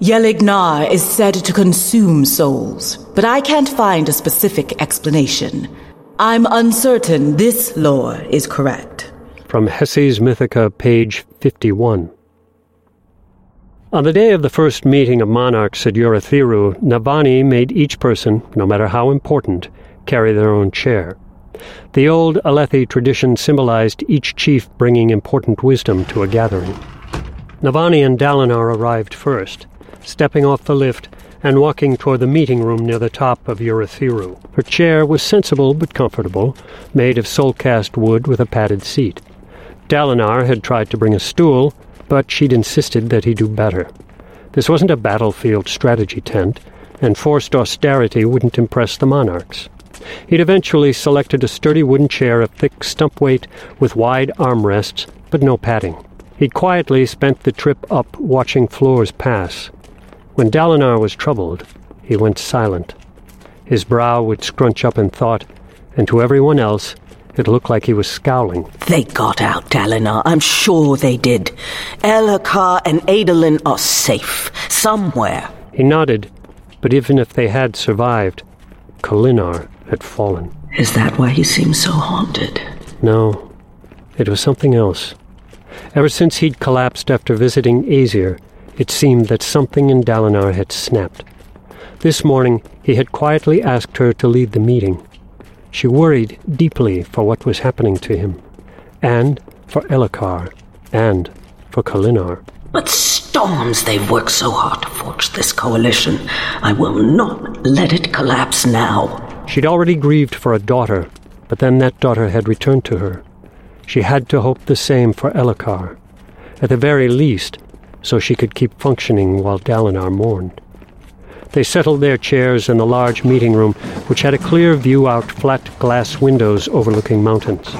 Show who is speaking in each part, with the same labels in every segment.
Speaker 1: Yelignar is said to consume souls, but I can't find a specific explanation. I'm uncertain this lore is correct.
Speaker 2: From Hessi's Mythica, page 51. On the day of the first meeting of monarchs at Urithiru, Navani made each person, no matter how important, carry their own chair. The old Alethi tradition symbolized each chief bringing important wisdom to a gathering. Navani and Dalinar arrived first, stepping off the lift and walking toward the meeting room near the top of Urithiru. Her chair was sensible but comfortable, made of soulcast wood with a padded seat. Dalinar had tried to bring a stool, but she'd insisted that he do better. This wasn't a battlefield strategy tent, and forced austerity wouldn't impress the monarchs. He'd eventually selected a sturdy wooden chair of thick stump weight with wide armrests, but no padding. He quietly spent the trip up watching floors pass. When Dalinar was troubled, he went silent. His brow would scrunch up in thought, and to everyone else, it looked like he was scowling.
Speaker 1: They got out, Dalinar. I'm sure they did. Elhokar and Adolin are safe. Somewhere.
Speaker 2: He nodded, but even if they had survived, Kholinar had fallen.
Speaker 1: Is that why he seems so haunted?
Speaker 2: No, it was something else. Ever since he'd collapsed after visiting Azir, it seemed that something in Dalinar had snapped. This morning, he had quietly asked her to lead the meeting. She worried deeply for what was happening to him, and for Elhokar, and for Kholinar.
Speaker 1: But storms, they've worked so hard to forge this coalition. I will not let it collapse now.
Speaker 2: She'd already grieved for a daughter, but then that daughter had returned to her. She had to hope the same for Elhokar, at the very least, so she could keep functioning while Dalinar mourned. They settled their chairs in the large meeting room, which had a clear view out flat glass windows overlooking mountains.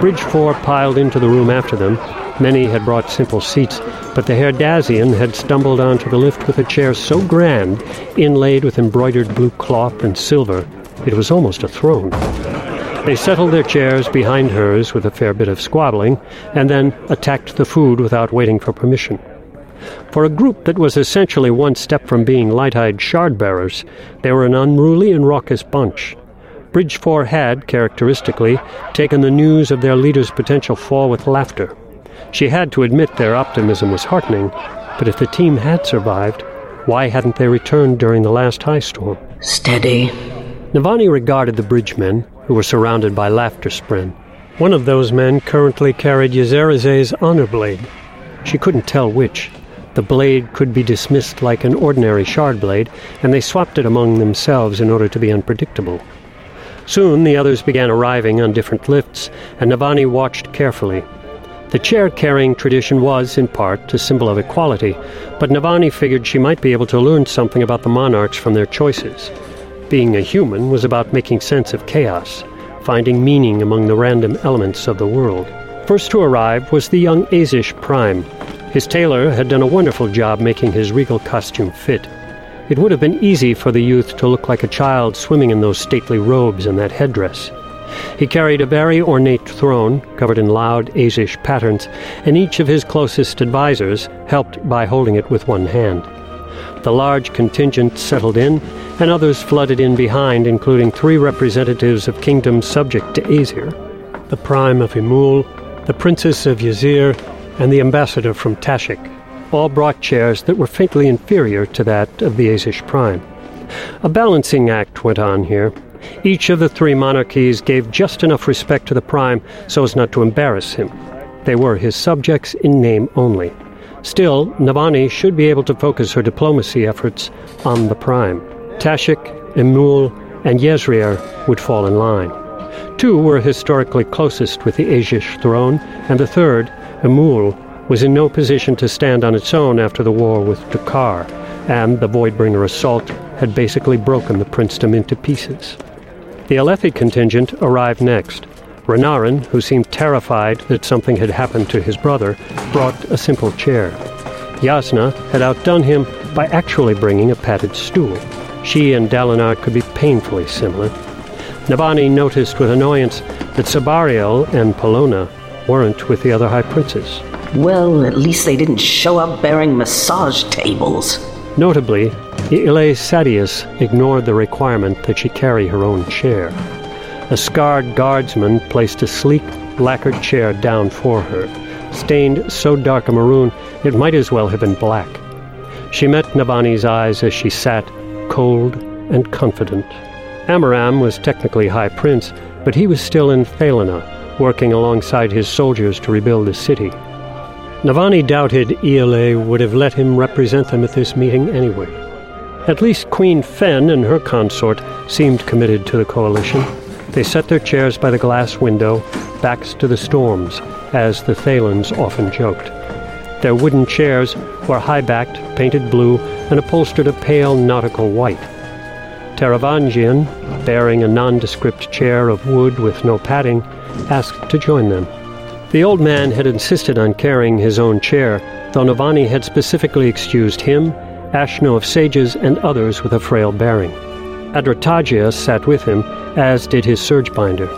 Speaker 2: Bridge 4 piled into the room after them. Many had brought simple seats, but the Herdazian had stumbled onto the lift with a chair so grand, inlaid with embroidered blue cloth and silver, it was almost a throne. They settled their chairs behind hers with a fair bit of squabbling, and then attacked the food without waiting for permission. For a group that was essentially one step from being light-eyed shard-bearers, they were an unruly and raucous bunch. Bridge 4 had, characteristically, taken the news of their leader's potential fall with laughter. She had to admit their optimism was heartening, but if the team had survived, why hadn't they returned during the last high storm?
Speaker 1: Steady.
Speaker 2: Navani regarded the bridgemen, who were surrounded by laughter spren. One of those men currently carried Yezereze's honor blade. She couldn't tell which. The blade could be dismissed like an ordinary shard blade, and they swapped it among themselves in order to be unpredictable. Soon the others began arriving on different lifts, and Navani watched carefully. The chair carrying tradition was, in part, a symbol of equality, but Navani figured she might be able to learn something about the monarchs from their choices. Being a human was about making sense of chaos, finding meaning among the random elements of the world. First to arrive was the young Azish Prime, his tailor had done a wonderful job making his regal costume fit. It would have been easy for the youth to look like a child swimming in those stately robes and that headdress. He carried a very ornate throne, covered in loud Azish patterns, and each of his closest advisers helped by holding it with one hand. The large contingent settled in, and others flooded in behind, including three representatives of kingdoms subject to Azir the Prime of Emul, the Princess of Yezier, and the ambassador from Tashik. All brought chairs that were faintly inferior to that of the Azish Prime. A balancing act went on here. Each of the three monarchies gave just enough respect to the Prime so as not to embarrass him. They were his subjects in name only. Still, Navani should be able to focus her diplomacy efforts on the Prime. Tashik, Emul, and Yezier would fall in line. Two were historically closest with the Azish throne, and the third, Emul was in no position to stand on its own after the war with Tukar, and the Voidbringer assault had basically broken the princedom into pieces. The Alethi contingent arrived next. Renarin, who seemed terrified that something had happened to his brother, brought a simple chair. Jasnah had outdone him by actually bringing a padded stool. She and Dalinar could be painfully similar. Navani noticed with annoyance that Sebarial and Palona weren't with the other high princes.
Speaker 1: Well, at least they didn't show up bearing massage tables.
Speaker 2: Notably, Ialai Sadeas ignored the requirement that she carry her own chair. A scarred guardsman placed a sleek, lacquered chair down for her, stained so dark a maroon it might as well have been black. She met Navani's eyes as she sat, cold and confident. Amaram was technically High Prince, but he was still in Thaylenah, working alongside his soldiers to rebuild the city. Navani doubted Ialai would have let him represent them at this meeting anyway. At least Queen Fen and her consort seemed committed to the coalition. They set their chairs by the glass window, backs to the storms, as the Thaylens often joked. Their wooden chairs were high backed, painted blue, and upholstered a pale nautical white. Taravangian, bearing a nondescript chair of wood with no padding, asked to join them. The old man had insisted on carrying his own chair, though Navani had specifically excused him, Ashno of Sages, and others with a frail bearing. Adrotagia sat with him, as did his surge binder.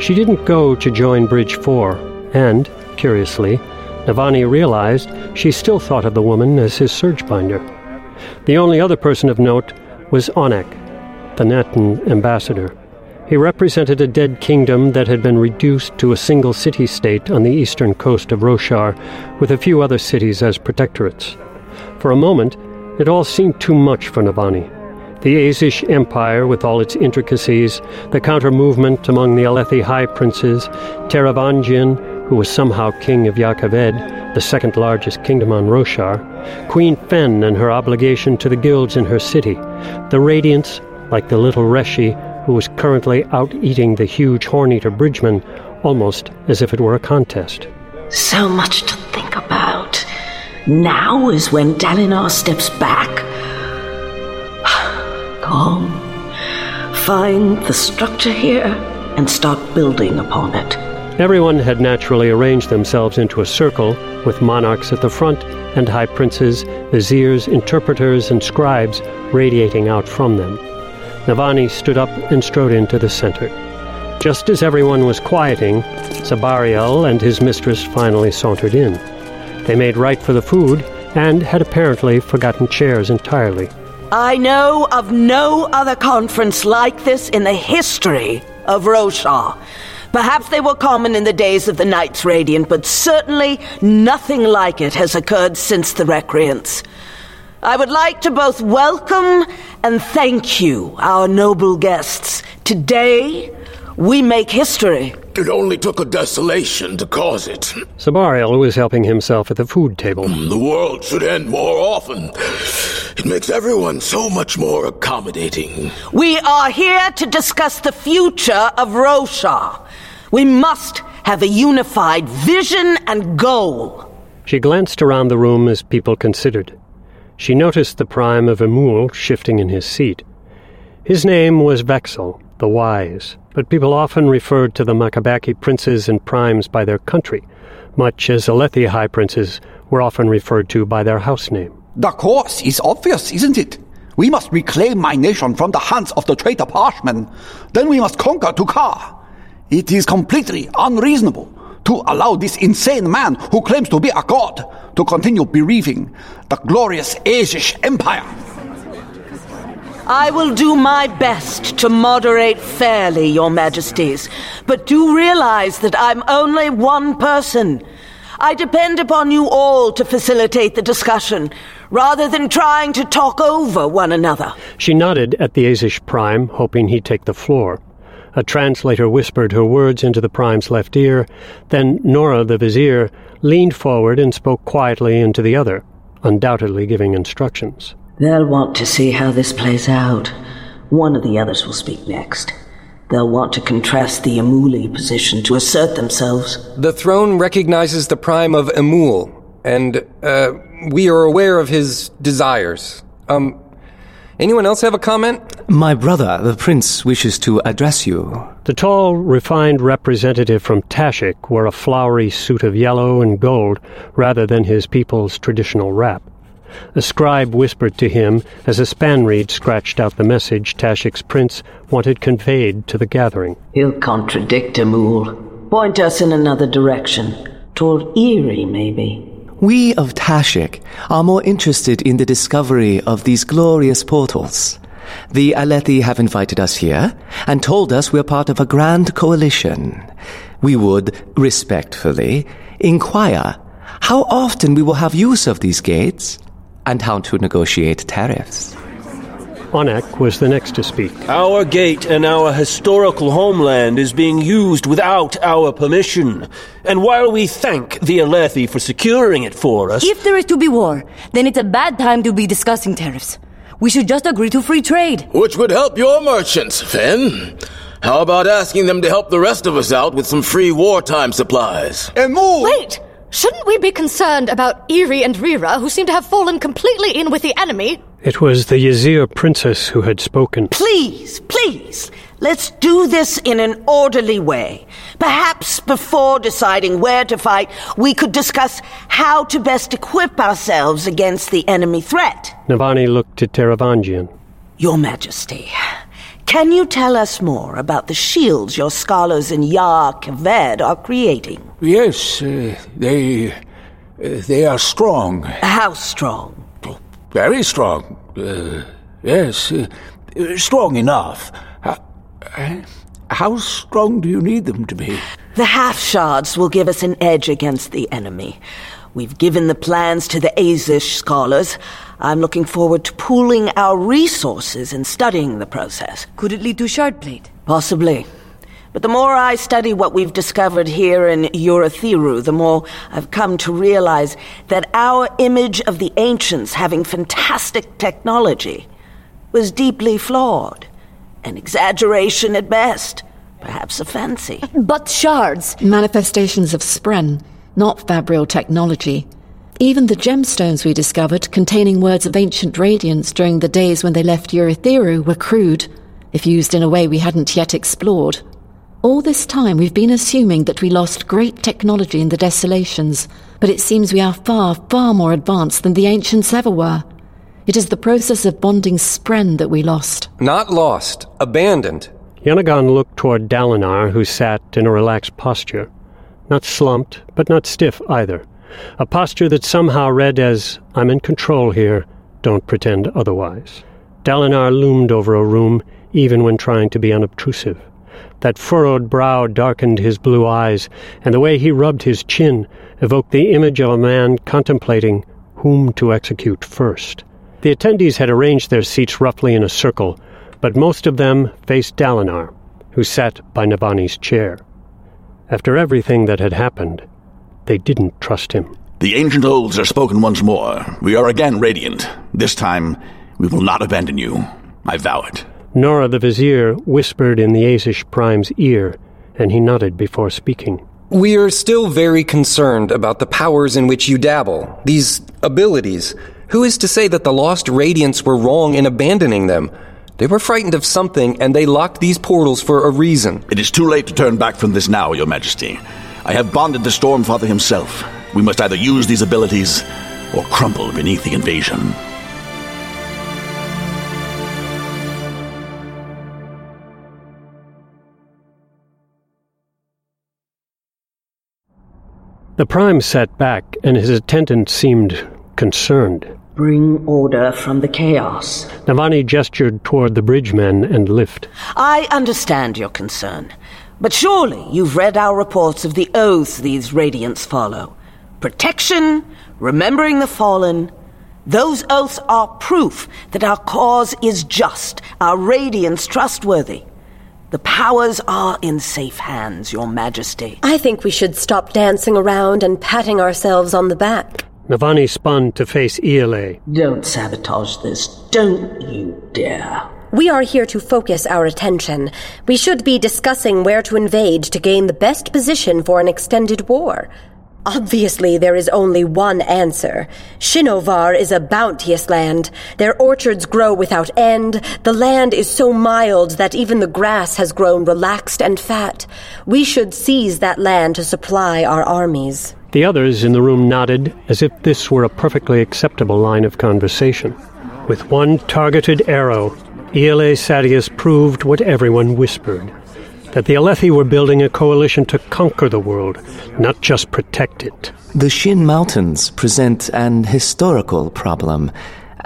Speaker 2: She didn't go to join Bridge 4, and, curiously, Navani realized she still thought of the woman as his surge binder. The only other person of note was Onek, the Natan ambassador. He represented a dead kingdom that had been reduced to a single city state on the eastern coast of Roshar, with a few other cities as protectorates. For a moment, it all seemed too much for Navani. The Azish Empire, with all its intricacies, the counter movement among the Alethi High Princes, Taravangian, who was somehow king of Jah Keved, the second largest kingdom on Roshar, Queen Fen and her obligation to the guilds in her city, the Radiants, like the little Reshi, who was currently out eating the huge Horn-Eater Bridgeman almost as if it were a contest.
Speaker 3: So much to think about. Now is when Dalinar steps back. Calm. Find the structure here and start building upon it.
Speaker 2: Everyone had naturally arranged themselves into a circle, with monarchs at the front and high princes, viziers, interpreters, and scribes radiating out from them. Navani stood up and strode into the center. Just as everyone was quieting, Sebarial and his mistress finally sauntered in. They made right for the food and had apparently forgotten chairs entirely.
Speaker 3: I know of no other conference like this in the history of Roshar. Perhaps they were common in the days of the Knights Radiant, but certainly nothing like it has occurred since the Recreants. I would like to both welcome and thank you, our noble guests. Today, we make history.
Speaker 4: It only took a desolation to cause it.
Speaker 2: Sebarial was helping himself at the food table.
Speaker 4: Mm, the world should end more often. It makes everyone so much more accommodating.
Speaker 3: We are here to discuss the future of Roshar. We must have a unified vision and goal.
Speaker 2: She glanced around the room as people considered. She noticed the prime of Emul shifting in his seat. His name was Vexel, the Wise, but people often referred to the Makabaki princes and primes by their country, much as Alethi high princes were often referred to by their house name.
Speaker 5: The course is obvious, isn't it? We must reclaim my nation from the hands of the traitor Parshmen. Then we must conquer Tukar. It is completely unreasonable to allow this insane man who claims to be a god to continue bereaving the glorious Azish Empire.
Speaker 3: I will do my best to moderate fairly, Your Majesties, but do realize that I'm only one person. I depend upon you all to facilitate the discussion, rather than trying to talk over one another.
Speaker 2: She nodded at the Azish Prime, hoping he'd take the floor. A translator whispered her words into the Prime's left ear. Then Noura, the Vizier, leaned forward and spoke quietly into the other, undoubtedly giving instructions.
Speaker 3: They'll want to see how this plays out. One of the others will speak next. They'll want to contrast the Emuli position to assert themselves.
Speaker 6: The throne recognizes the prime of Emul, and, uh, we are aware of his desires. Um, anyone else have a comment?
Speaker 7: My brother, the prince, wishes to address you.
Speaker 2: The tall, refined representative from Tashik wore a flowery suit of yellow and gold rather than his people's traditional wrap. A scribe whispered to him as a spanreed scratched out the message Tashik's prince wanted conveyed to the gathering.
Speaker 3: He'll contradict Emul. Point us in another direction. Toward Iri, maybe.
Speaker 7: We of Tashik are more interested in the discovery of these glorious portals. The Alethi have invited us here and told us we're part of a grand coalition. We would, respectfully, inquire how often we will have use of these gates and how to negotiate tariffs.
Speaker 2: Onak was the next to speak.
Speaker 8: Our gate and our historical homeland is being used without our permission. And while we thank the Alethi for securing it for us,
Speaker 9: If there is to be war, then it's a bad time to be discussing tariffs. We should just agree to free trade.
Speaker 4: Which would help your merchants, Fen. How about asking them to help the rest of us out with some free wartime supplies?
Speaker 5: Emul!
Speaker 10: Wait! Shouldn't we be concerned about Iri and Rira, who seem to have fallen completely in with the enemy?
Speaker 2: It was the Yezier princess who had spoken.
Speaker 3: Please, please, let's do this in an orderly way. Perhaps before deciding where to fight, we could discuss how to best equip ourselves against the enemy threat.
Speaker 2: Navani looked at Taravangian.
Speaker 3: Your Majesty, can you tell us more about the shields your scholars in Jah Keved are creating?
Speaker 11: Yes, uh, they. Uh, they are strong.
Speaker 3: How strong?
Speaker 11: Very strong. Uh, yes, uh, strong enough. How, uh, how strong do you need them to be?
Speaker 3: The half shards will give us an edge against the enemy. We've given the plans to the Azish scholars. I'm looking forward to pooling our resources and studying the process.
Speaker 9: Could it lead to shardplate?
Speaker 3: Possibly. But the more I study what we've discovered here in Urithiru, the more I've come to realize that our image of the ancients having fantastic technology was deeply flawed. An exaggeration at best, perhaps a fancy.
Speaker 10: But shards.
Speaker 12: Manifestations of Spren, not Fabrial technology. Even the gemstones we discovered, containing words of ancient radiance during the days when they left Urithiru, were crude, if used in a way we hadn't yet explored. All this time we've been assuming that we lost great technology in the desolations, but it seems we are far, far more advanced than the ancients ever were. It is the process of bonding Spren that we lost.
Speaker 6: Not lost, abandoned.
Speaker 2: Yanagan looked toward Dalinar, who sat in a relaxed posture. Not slumped, but not stiff either. A posture that somehow read as, I'm in control here, don't pretend otherwise. Dalinar loomed over a room, even when trying to be unobtrusive. That furrowed brow darkened his blue eyes, and the way he rubbed his chin evoked the image of a man contemplating whom to execute first. The attendees had arranged their seats roughly in a circle, but most of them faced Dalinar, who sat by Navani's chair. After everything that had happened, they didn't trust him.
Speaker 13: The ancient oaths are spoken once more. We are again radiant. This time, we will not abandon you. I vow it.
Speaker 2: Noura the Vizier whispered in the Azish Prime's ear, and he nodded before speaking.
Speaker 6: We are still very concerned about the powers in which you dabble, these abilities. Who is to say that the Lost Radiants were wrong in abandoning them? They were frightened of something, and they locked these portals for a reason.
Speaker 13: It is too late to turn back from this now, Your Majesty. I have bonded the Stormfather himself. We must either use these abilities or crumble beneath the invasion.
Speaker 2: The Prime sat back, and his attendant seemed concerned.
Speaker 3: Bring order from the chaos.
Speaker 2: Navani gestured toward the bridgemen and lift.
Speaker 3: I understand your concern, but surely you've read our reports of the oaths these radiants follow. Protection, remembering the fallen. Those oaths are proof that our cause is just, our radiance trustworthy. The powers are in safe hands, Your Majesty.
Speaker 14: I think we should stop dancing around and patting ourselves on the back.
Speaker 2: Navani spun to face Ialai.
Speaker 3: Don't sabotage this. Don't you dare.
Speaker 14: We are here to focus our attention. We should be discussing where to invade to gain the best position for an extended war. Obviously, there is only one answer. Shinovar is a bounteous land. Their orchards grow without end. The land is so mild that even the grass has grown relaxed and fat. We should seize that land to supply our armies.
Speaker 2: The others in the room nodded as if this were a perfectly acceptable line of conversation. With one targeted arrow, Ialai Sadeas proved what everyone whispered. That the Alethi were building a coalition to conquer the world, not just protect it.
Speaker 7: The Shin Mountains present an historical problem.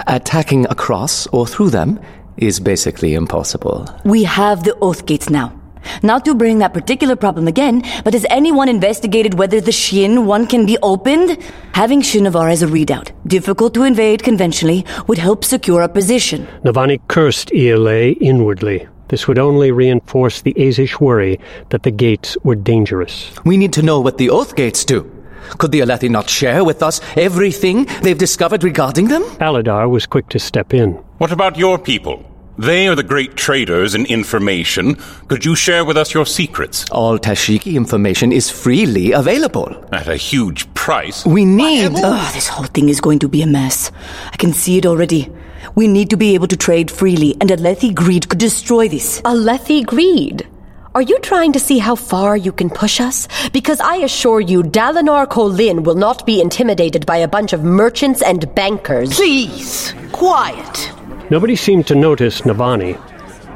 Speaker 7: Attacking across or through them is basically impossible.
Speaker 9: We have the Oath Gates now. Not to bring that particular problem again, but has anyone investigated whether the Shin one can be opened? Having Shinovar as a redoubt, difficult to invade conventionally, would help secure a position.
Speaker 2: Navani cursed Ialai inwardly. This would only reinforce the Azish worry that the gates were dangerous.
Speaker 7: We need to know what the Oath Gates do. Could the Alethi not share with us everything they've discovered regarding them?
Speaker 2: Aladar was quick to step in.
Speaker 15: What about your people? They are the great traders in information. Could you share with us your secrets?
Speaker 7: All Tashiki information is freely available.
Speaker 15: At a huge price.
Speaker 7: We need.
Speaker 9: Oh, this whole thing is going to be a mess. I can see it already. We need to be able to trade freely, and Alethi greed could destroy this.
Speaker 14: Alethi greed? Are you trying to see how far you can push us? Because I assure you, Dalinar Kholin will not be intimidated by a bunch of merchants and bankers.
Speaker 3: Please, quiet.
Speaker 2: Nobody seemed to notice Navani.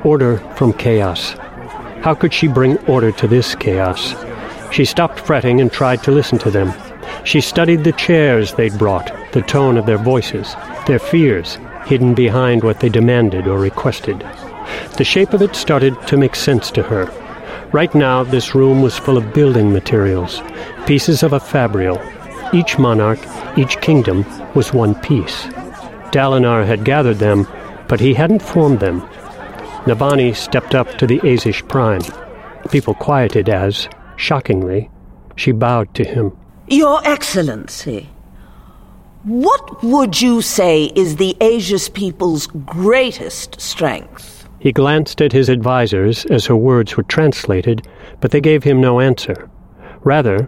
Speaker 2: Order from chaos. How could she bring order to this chaos? She stopped fretting and tried to listen to them. She studied the chairs they'd brought, the tone of their voices, their fears, hidden behind what they demanded or requested. The shape of it started to make sense to her. Right now, this room was full of building materials, pieces of a fabrial. Each monarch, each kingdom was one piece. Dalinar had gathered them but he hadn't formed them. Navani stepped up to the Azish Prime. People quieted as, shockingly, she bowed to him.
Speaker 3: Your Excellency, what would you say is the Asia's people's greatest strength?
Speaker 2: He glanced at his advisers as her words were translated, but they gave him no answer. Rather,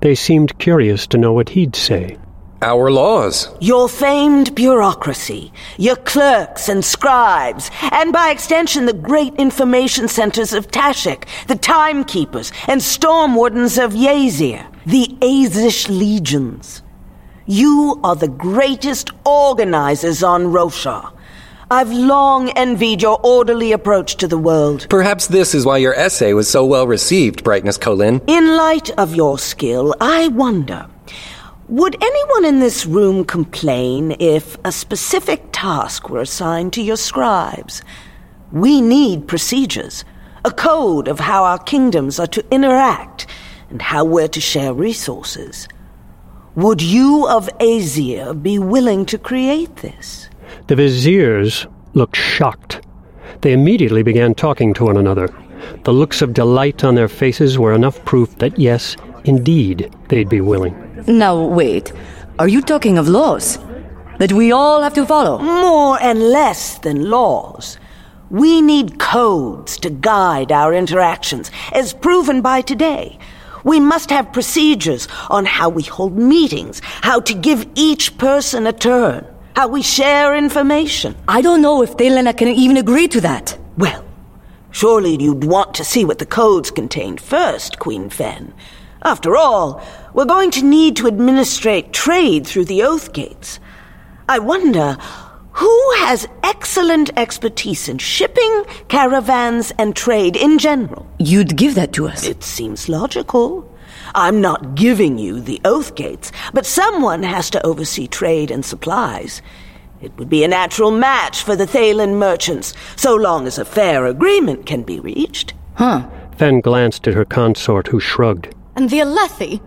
Speaker 2: they seemed curious to know what he'd say.
Speaker 6: Our laws.
Speaker 3: Your famed bureaucracy, your clerks and scribes, and by extension the great information centers of Tashik, the timekeepers and storm wardens of Yezier, the Azish legions. You are the greatest organizers on Roshar. I've long envied your orderly approach to the world.
Speaker 6: Perhaps this is why your essay was so well received, Brightness Kholin.
Speaker 3: In light of your skill, I wonder would anyone in this room complain if a specific task were assigned to your scribes? We need procedures, a code of how our kingdoms are to interact and how we're to share resources. Would you of Azir be willing to create this?
Speaker 2: The viziers looked shocked. They immediately began talking to one another. The looks of delight on their faces were enough proof that yes, indeed, they'd be willing.
Speaker 9: Now, wait. Are you talking of laws? That we all have to follow?
Speaker 3: More and less than laws. We need codes to guide our interactions, as proven by today. We must have procedures on how we hold meetings, how to give each person a turn, how we share information.
Speaker 9: I don't know if Thaylenah can even agree to that.
Speaker 3: Well, surely you'd want to see what the codes contained first, Queen Fen. After all, we're going to need to administrate trade through the Oath Gates. I wonder who has excellent expertise in shipping, caravans, and trade in general.
Speaker 9: You'd give that to us.
Speaker 3: It seems logical. I'm not giving you the Oath Gates, but someone has to oversee trade and supplies. It would be a natural match for the Thaylen merchants, so long as a fair agreement can be reached.
Speaker 9: Huh.
Speaker 2: Fen glanced at her consort, who shrugged.
Speaker 10: And the Alethi?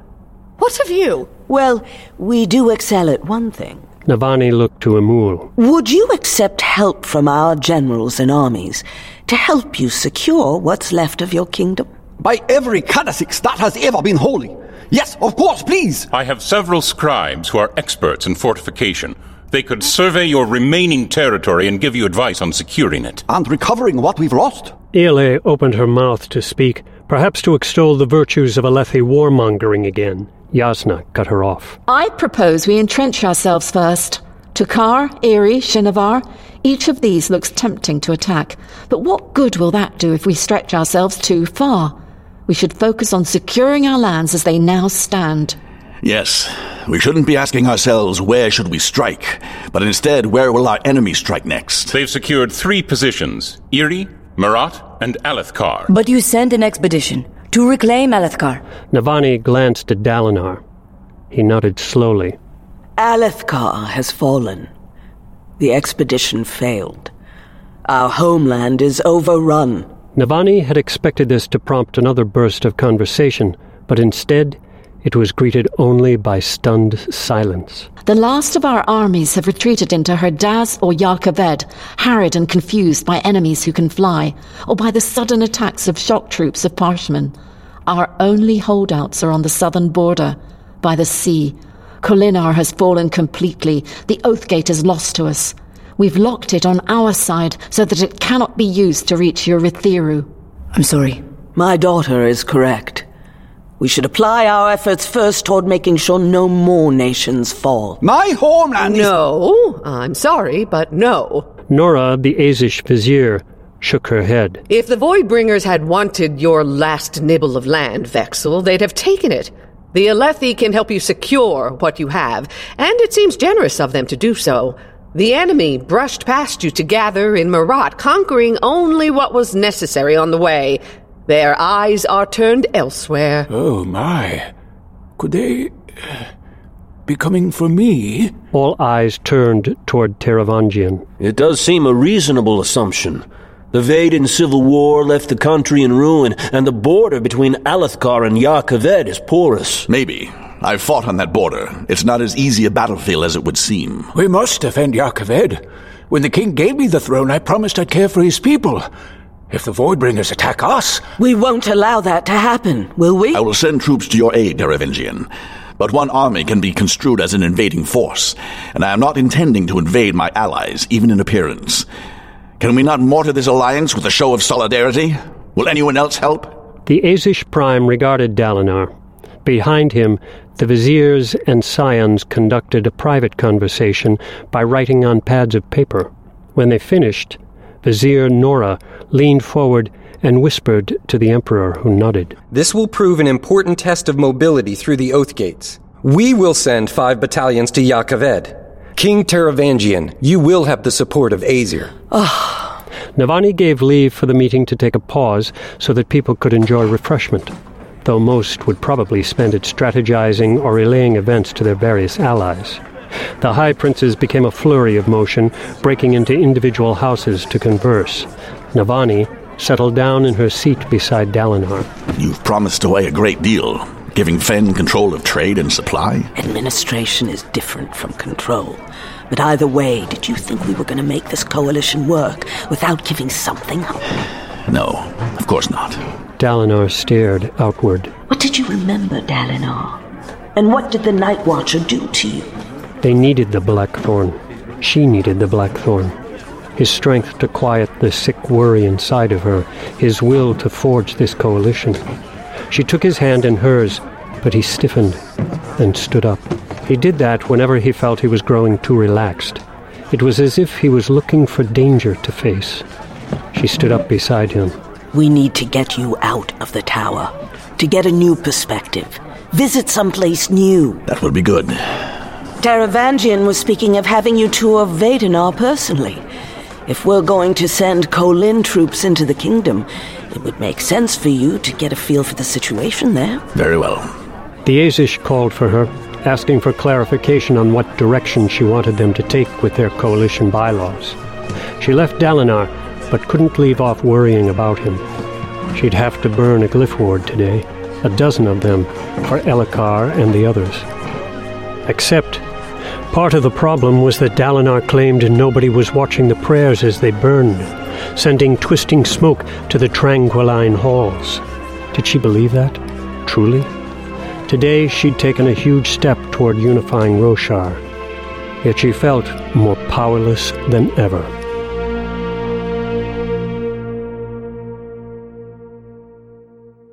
Speaker 10: What of you?
Speaker 3: Well, we do excel at one thing.
Speaker 2: Navani looked to Emul.
Speaker 3: Would you accept help from our generals and armies to help you secure what's left of your kingdom?
Speaker 5: By every Kadasix that has ever been holy. Yes, of course, please.
Speaker 15: I have several scribes who are experts in fortification. They could survey your remaining territory and give you advice on securing it.
Speaker 5: And recovering what we've lost.
Speaker 2: Ialai opened her mouth to speak, perhaps to extol the virtues of Alethi warmongering again. Jasnah cut her off.
Speaker 12: I propose we entrench ourselves first. Tukar, Iri, Shinovar, each of these looks tempting to attack. But what good will that do if we stretch ourselves too far? We should focus on securing our lands as they now stand.
Speaker 13: Yes, we shouldn't be asking ourselves where should we strike, but instead where will our enemy strike next?
Speaker 15: They've secured three positions Iri, Marat, and Alethkar.
Speaker 9: But you sent an expedition to reclaim Alethkar.
Speaker 2: Navani glanced at Dalinar. He nodded slowly.
Speaker 3: Alethkar has fallen. The expedition failed. Our homeland is overrun.
Speaker 2: Navani had expected this to prompt another burst of conversation, but instead it was greeted only by stunned silence.
Speaker 12: The last of our armies have retreated into Herdaz or Jah Keved, harried and confused by enemies who can fly, or by the sudden attacks of shock troops of Parshmen. Our only holdouts are on the southern border, by the sea. Kholinar has fallen completely. The Oathgate is lost to us. We've locked it on our side so that it cannot be used to reach Urithiru.
Speaker 9: I'm sorry.
Speaker 3: My daughter is correct. We should apply our efforts first toward making sure no more nations fall.
Speaker 5: My homeland
Speaker 16: No, I'm sorry, but no.
Speaker 2: Noura, the Azish vizier, shook her head.
Speaker 16: If the Voidbringers had wanted your last nibble of land, Vexel, they'd have taken it. The Alethi can help you secure what you have, and it seems generous of them to do so. The enemy brushed past you to gather in Marat, conquering only what was necessary on the way. Their eyes are turned elsewhere.
Speaker 11: Oh, my. Could they uh, be coming for me?
Speaker 2: All eyes turned toward Taravangian.
Speaker 8: It does seem a reasonable assumption. The Veden civil war left the country in ruin, and the border between Alethkar and Jah Keved is porous.
Speaker 13: Maybe. I've fought on that border. It's not as easy a battlefield as it would seem.
Speaker 11: We must defend Jah Keved. When the king gave me the throne, I promised I'd care for his people. If the Voidbringers attack us...
Speaker 3: We won't allow that to happen, will we?
Speaker 13: I will send troops to your aid, Taravangian. But one army can be construed as an invading force, and I am not intending to invade my allies, even in appearance. Can we not mortar this alliance with a show of solidarity? Will anyone else help?
Speaker 2: The Azish Prime regarded Dalinar. Behind him, the viziers and scions conducted a private conversation by writing on pads of paper. When they finished, Vizier Noura leaned forward and whispered to the Emperor, who nodded.
Speaker 6: This will prove an important test of mobility through the Oath Gates. We will send five battalions to Jah Keved. King Taravangian, you will have the support of Azir. Ah.
Speaker 2: Navani gave leave for the meeting to take a pause so that people could enjoy refreshment, though most would probably spend it strategizing or relaying events to their various allies. The high princes became a flurry of motion, breaking into individual houses to converse. Navani settled down in her seat beside Dalinar.
Speaker 13: You've promised away a great deal, giving Fen control of trade and supply.
Speaker 3: Administration is different from control. But either way, did you think we were going to make this coalition work without giving something up?
Speaker 13: No, of course not.
Speaker 2: Dalinar stared outward.
Speaker 3: What did you remember, Dalinar? And what did the Night Watcher do to you?
Speaker 2: They needed the Blackthorn. She needed the Blackthorn. His strength to quiet the sick worry inside of her, his will to forge this coalition. She took his hand in hers, but he stiffened and stood up. He did that whenever he felt he was growing too relaxed. It was as if he was looking for danger to face. She stood up beside him.
Speaker 3: We need to get you out of the tower. To get a new perspective. Visit someplace new.
Speaker 13: That would be good.
Speaker 3: Taravangian was speaking of having you tour Vedenar personally. If we're going to send Kholin troops into the kingdom, it would make sense for you to get a feel for the situation there.
Speaker 13: Very well.
Speaker 2: The Azish called for her, asking for clarification on what direction she wanted them to take with their coalition bylaws. She left Dalinar, but couldn't leave off worrying about him. She'd have to burn a glyph ward today, a dozen of them, for Elhokar and the others. Except, part of the problem was that Dalinar claimed nobody was watching the prayers as they burned, sending twisting smoke to the Tranquiline halls. Did she believe that? Truly? Today she'd taken a huge step toward unifying Roshar, yet she felt more powerless than ever.